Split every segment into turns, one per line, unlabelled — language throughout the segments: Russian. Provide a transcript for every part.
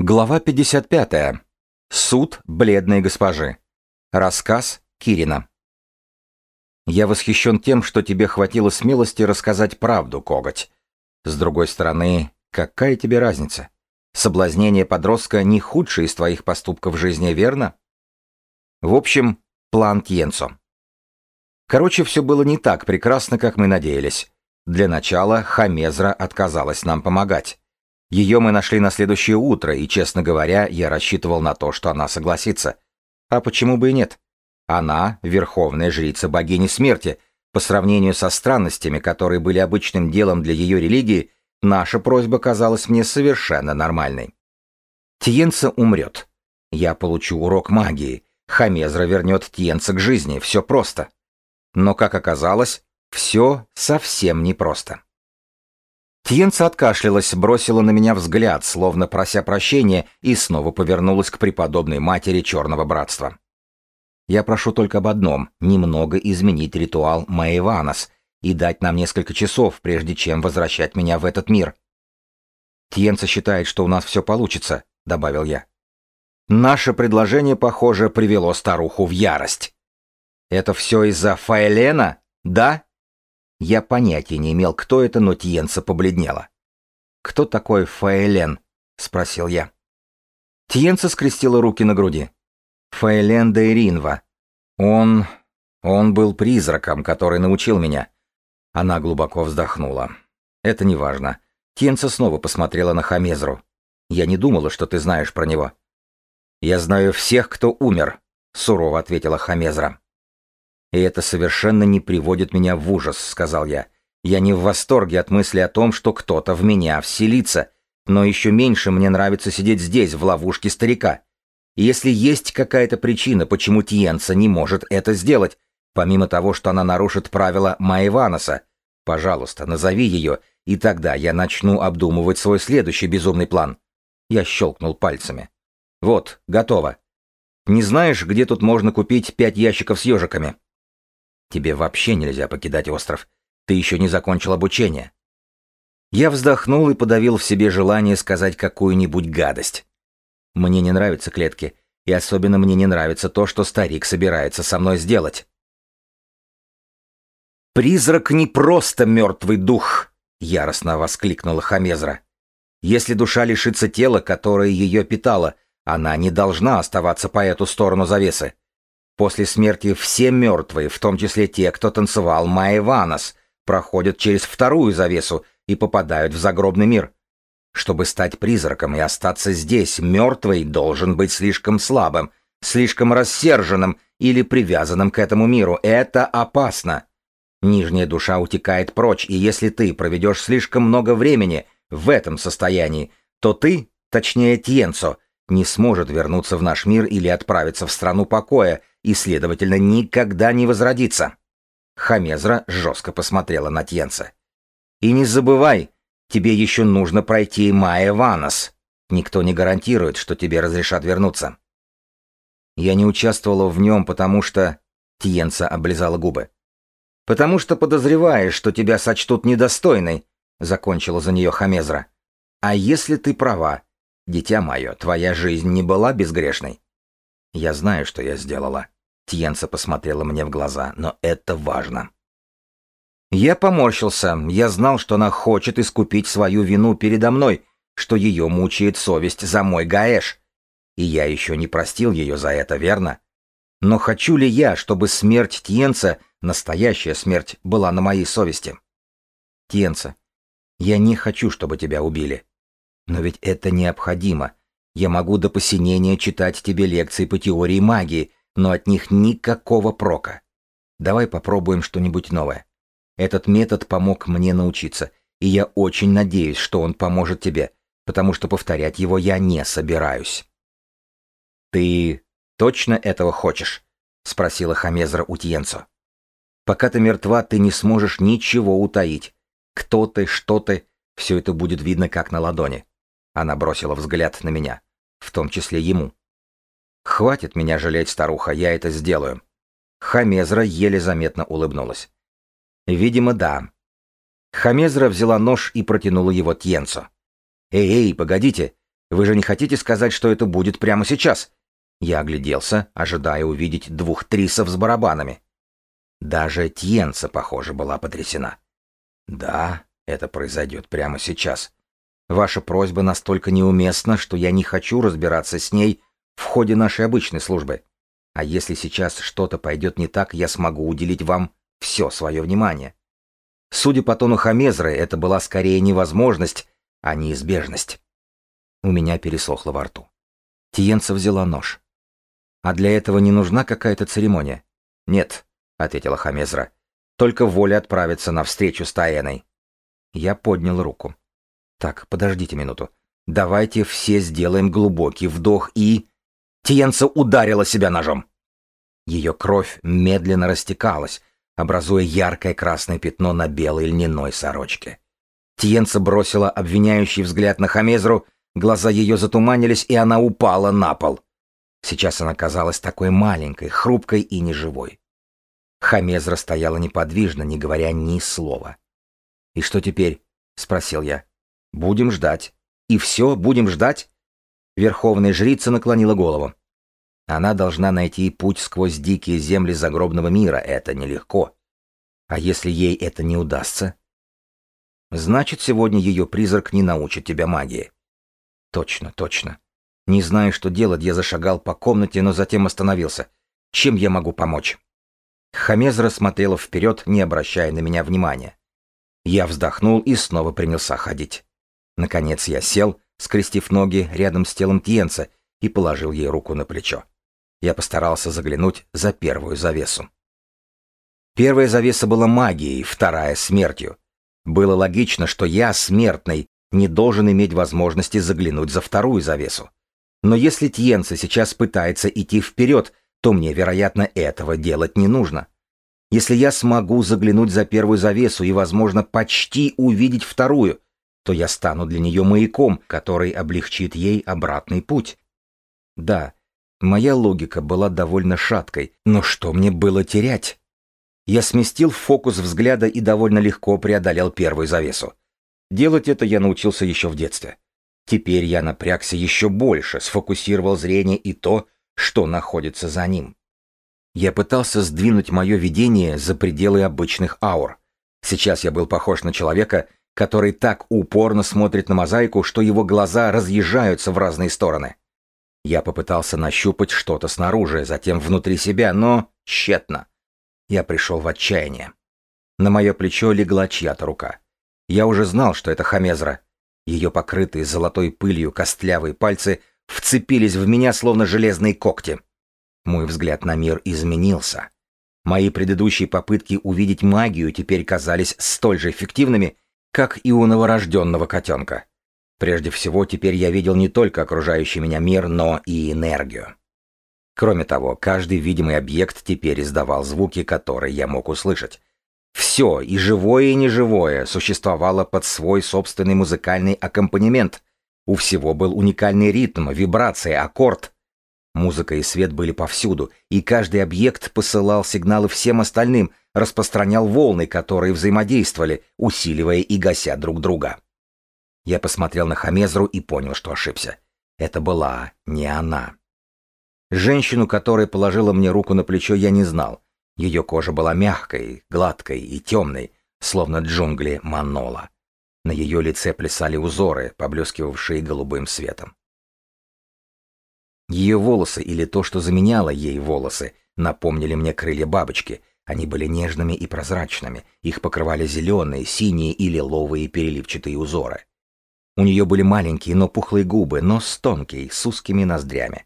Глава 55. Суд бледной госпожи. Рассказ Кирина. Я восхищен тем, что тебе хватило смелости рассказать правду, коготь. С другой стороны, какая тебе разница? Соблазнение подростка не худшее из твоих поступков в жизни, верно? В общем, план Тьенцо. Короче, все было не так прекрасно, как мы надеялись. Для начала Хамезра отказалась нам помогать. Ее мы нашли на следующее утро, и, честно говоря, я рассчитывал на то, что она согласится. А почему бы и нет? Она — верховная жрица богини смерти. По сравнению со странностями, которые были обычным делом для ее религии, наша просьба казалась мне совершенно нормальной. Тиенца умрет. Я получу урок магии. Хамезра вернет Тиенца к жизни. Все просто. Но, как оказалось, все совсем непросто. Тьенца откашлялась, бросила на меня взгляд, словно прося прощения, и снова повернулась к преподобной матери Черного Братства. «Я прошу только об одном — немного изменить ритуал Маеванос и дать нам несколько часов, прежде чем возвращать меня в этот мир». «Тьенца считает, что у нас все получится», — добавил я. Наше предложение, похоже, привело старуху в ярость. «Это все из-за Фаэлена? Да?» Я понятия не имел, кто это, но Тиенца побледнела. «Кто такой Фаэлен?» — спросил я. Тиенца скрестила руки на груди. «Фаэлен де Иринва. Он... он был призраком, который научил меня». Она глубоко вздохнула. «Это не важно. Тиенца снова посмотрела на Хамезру. «Я не думала, что ты знаешь про него». «Я знаю всех, кто умер», — сурово ответила Хамезра. «И это совершенно не приводит меня в ужас», — сказал я. «Я не в восторге от мысли о том, что кто-то в меня вселится, но еще меньше мне нравится сидеть здесь, в ловушке старика. если есть какая-то причина, почему Тиенца не может это сделать, помимо того, что она нарушит правила Маеваноса, пожалуйста, назови ее, и тогда я начну обдумывать свой следующий безумный план». Я щелкнул пальцами. «Вот, готово. Не знаешь, где тут можно купить пять ящиков с ежиками?» Тебе вообще нельзя покидать остров. Ты еще не закончил обучение. Я вздохнул и подавил в себе желание сказать какую-нибудь гадость. Мне не нравятся клетки, и особенно мне не нравится то, что старик собирается со мной сделать. «Призрак не просто мертвый дух!» — яростно воскликнула Хамезра. «Если душа лишится тела, которое ее питало, она не должна оставаться по эту сторону завесы. После смерти все мертвые, в том числе те, кто танцевал Маеванос, проходят через вторую завесу и попадают в загробный мир. Чтобы стать призраком и остаться здесь, мертвый должен быть слишком слабым, слишком рассерженным или привязанным к этому миру. Это опасно. Нижняя душа утекает прочь, и если ты проведешь слишком много времени в этом состоянии, то ты, точнее Тьенцо, не сможет вернуться в наш мир или отправиться в страну покоя, и, следовательно, никогда не возродится. Хамезра жестко посмотрела на Тьенца. «И не забывай, тебе еще нужно пройти Майя Ванос. Никто не гарантирует, что тебе разрешат вернуться». Я не участвовала в нем, потому что... Тьенца облизала губы. «Потому что подозреваешь, что тебя сочтут недостойной», — закончила за нее Хамезра. «А если ты права, дитя мое, твоя жизнь не была безгрешной?» Я знаю, что я сделала. Тьенца посмотрела мне в глаза, но это важно. Я поморщился. Я знал, что она хочет искупить свою вину передо мной, что ее мучает совесть за мой Гаэш. И я еще не простил ее за это, верно? Но хочу ли я, чтобы смерть Тьенца, настоящая смерть, была на моей совести? Тьенца, я не хочу, чтобы тебя убили. Но ведь это необходимо. Я могу до посинения читать тебе лекции по теории магии, но от них никакого прока. Давай попробуем что-нибудь новое. Этот метод помог мне научиться, и я очень надеюсь, что он поможет тебе, потому что повторять его я не собираюсь. «Ты точно этого хочешь?» — спросила Хамезра у Тьенцо. «Пока ты мертва, ты не сможешь ничего утаить. Кто ты, что ты, все это будет видно как на ладони». Она бросила взгляд на меня в том числе ему. «Хватит меня жалеть, старуха, я это сделаю». Хамезра еле заметно улыбнулась. «Видимо, да». Хамезра взяла нож и протянула его Тьенцу. «Эй, эй, погодите! Вы же не хотите сказать, что это будет прямо сейчас? Я огляделся, ожидая увидеть двух трисов с барабанами. Даже Тьенца, похоже, была потрясена. Да, это произойдет прямо сейчас. Ваша просьба настолько неуместна, что я не хочу разбираться с ней в ходе нашей обычной службы. А если сейчас что-то пойдет не так, я смогу уделить вам все свое внимание. Судя по тону Хамезры, это была скорее невозможность, а неизбежность. У меня пересохло во рту. Тиенца взяла нож. А для этого не нужна какая-то церемония? Нет, ответила Хамезра. Только воля отправиться на встречу с Таэной. Я поднял руку. Так, подождите минуту. Давайте все сделаем глубокий вдох и... Тиенца ударила себя ножом. Ее кровь медленно растекалась, образуя яркое красное пятно на белой льняной сорочке. Тиенца бросила обвиняющий взгляд на Хамезру, глаза ее затуманились, и она упала на пол. Сейчас она казалась такой маленькой, хрупкой и неживой. Хамезра стояла неподвижно, не говоря ни слова. «И что теперь?» — спросил я. «Будем ждать. И все, будем ждать?» Верховная жрица наклонила голову. Она должна найти путь сквозь дикие земли загробного мира, это нелегко. А если ей это не удастся? Значит, сегодня ее призрак не научит тебя магии. Точно, точно. Не зная, что делать, я зашагал по комнате, но затем остановился. Чем я могу помочь? Хамезра смотрела вперед, не обращая на меня внимания. Я вздохнул и снова принялся ходить. Наконец я сел, скрестив ноги рядом с телом Тьенца, и положил ей руку на плечо. Я постарался заглянуть за первую завесу. Первая завеса была магией, вторая — смертью. Было логично, что я, смертный, не должен иметь возможности заглянуть за вторую завесу. Но если Тьенца сейчас пытается идти вперед, то мне, вероятно, этого делать не нужно. Если я смогу заглянуть за первую завесу и, возможно, почти увидеть вторую, то я стану для нее маяком, который облегчит ей обратный путь. Да, Моя логика была довольно шаткой, но что мне было терять? Я сместил фокус взгляда и довольно легко преодолел первую завесу. Делать это я научился еще в детстве. Теперь я напрягся еще больше, сфокусировал зрение и то, что находится за ним. Я пытался сдвинуть мое видение за пределы обычных аур. Сейчас я был похож на человека, который так упорно смотрит на мозаику, что его глаза разъезжаются в разные стороны. Я попытался нащупать что-то снаружи, затем внутри себя, но тщетно. Я пришел в отчаяние. На мое плечо легла чья-то рука. Я уже знал, что это Хамезра. Ее покрытые золотой пылью костлявые пальцы вцепились в меня, словно железные когти. Мой взгляд на мир изменился. Мои предыдущие попытки увидеть магию теперь казались столь же эффективными, как и у новорожденного котенка. Прежде всего, теперь я видел не только окружающий меня мир, но и энергию. Кроме того, каждый видимый объект теперь издавал звуки, которые я мог услышать. Все, и живое, и неживое, существовало под свой собственный музыкальный аккомпанемент. У всего был уникальный ритм, вибрация, аккорд. Музыка и свет были повсюду, и каждый объект посылал сигналы всем остальным, распространял волны, которые взаимодействовали, усиливая и гася друг друга. Я посмотрел на Хамезру и понял, что ошибся. Это была не она. Женщину, которая положила мне руку на плечо, я не знал. Ее кожа была мягкой, гладкой и темной, словно джунгли Манола. На ее лице плясали узоры, поблескивавшие голубым светом. Ее волосы или то, что заменяло ей волосы, напомнили мне крылья бабочки. Они были нежными и прозрачными, их покрывали зеленые, синие и лиловые переливчатые узоры. У нее были маленькие, но пухлые губы, нос тонкий, с узкими ноздрями.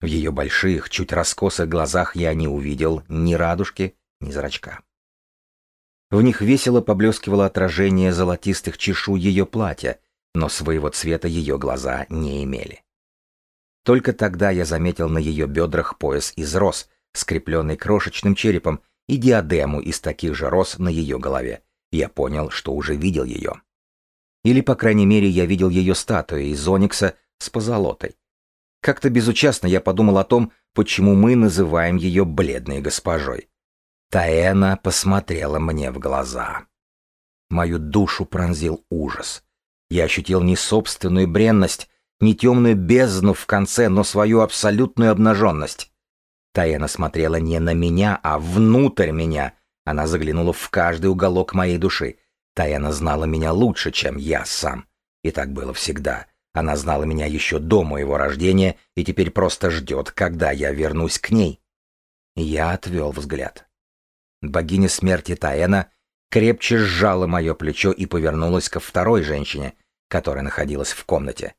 В ее больших, чуть раскосых глазах я не увидел ни радужки, ни зрачка. В них весело поблескивало отражение золотистых чешу ее платья, но своего цвета ее глаза не имели. Только тогда я заметил на ее бедрах пояс из роз, скрепленный крошечным черепом, и диадему из таких же роз на ее голове. Я понял, что уже видел ее. Или, по крайней мере, я видел ее статую из оникса с позолотой. Как-то безучастно я подумал о том, почему мы называем ее бледной госпожой. Таэна посмотрела мне в глаза. Мою душу пронзил ужас. Я ощутил не собственную бренность, не темную бездну в конце, но свою абсолютную обнаженность. Таяна смотрела не на меня, а внутрь меня. Она заглянула в каждый уголок моей души. Таяна знала меня лучше, чем я сам. И так было всегда. Она знала меня еще до моего рождения и теперь просто ждет, когда я вернусь к ней. Я отвел взгляд. Богиня смерти Таэна крепче сжала мое плечо и повернулась ко второй женщине, которая находилась в комнате.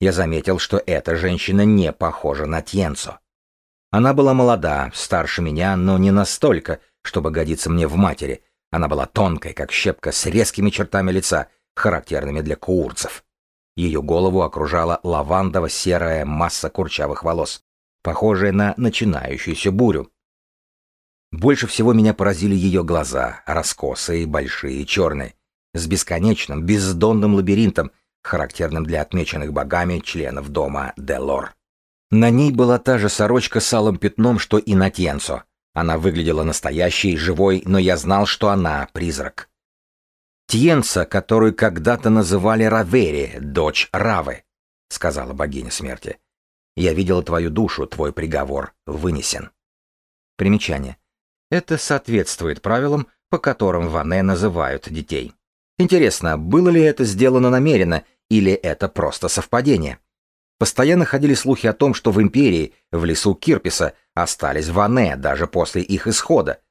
Я заметил, что эта женщина не похожа на Тьенцо. Она была молода, старше меня, но не настолько, чтобы годиться мне в матери. Она была тонкой, как щепка, с резкими чертами лица, характерными для куурцев. Ее голову окружала лавандово-серая масса курчавых волос, похожая на начинающуюся бурю. Больше всего меня поразили ее глаза, раскосые, большие, черные, с бесконечным, бездонным лабиринтом, характерным для отмеченных богами членов дома Делор. На ней была та же сорочка с алым пятном, что и на Тьенцо. Она выглядела настоящей, живой, но я знал, что она призрак. Тьенца, которую когда-то называли Равери, дочь Равы, сказала богиня смерти. Я видела твою душу, твой приговор вынесен. Примечание. Это соответствует правилам, по которым Ване называют детей. Интересно, было ли это сделано намеренно, или это просто совпадение? Постоянно ходили слухи о том, что в Империи, в лесу Кирписа, остались Ване даже после их исхода.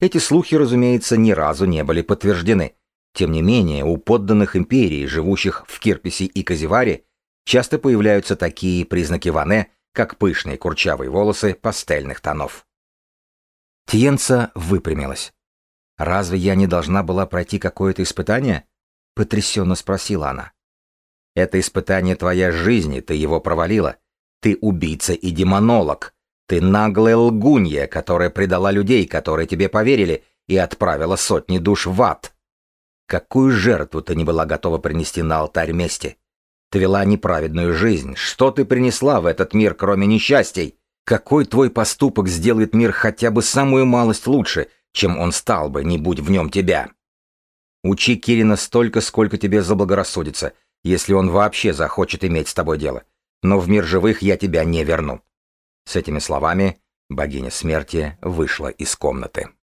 Эти слухи, разумеется, ни разу не были подтверждены. Тем не менее, у подданных Империи, живущих в Кирписе и Казиваре, часто появляются такие признаки Ване, как пышные курчавые волосы пастельных тонов. Тьенца выпрямилась. «Разве я не должна была пройти какое-то испытание?» — потрясенно спросила она. «Это испытание твоя жизни, ты его провалила. Ты убийца и демонолог. Ты наглая лгунья, которая предала людей, которые тебе поверили, и отправила сотни душ в ад. Какую жертву ты не была готова принести на алтарь мести? Ты вела неправедную жизнь. Что ты принесла в этот мир, кроме несчастий? Какой твой поступок сделает мир хотя бы самую малость лучше, чем он стал бы, не будь в нем тебя? Учи Кирина столько, сколько тебе заблагорассудится, если он вообще захочет иметь с тобой дело. Но в мир живых я тебя не верну. С этими словами богиня смерти вышла из комнаты.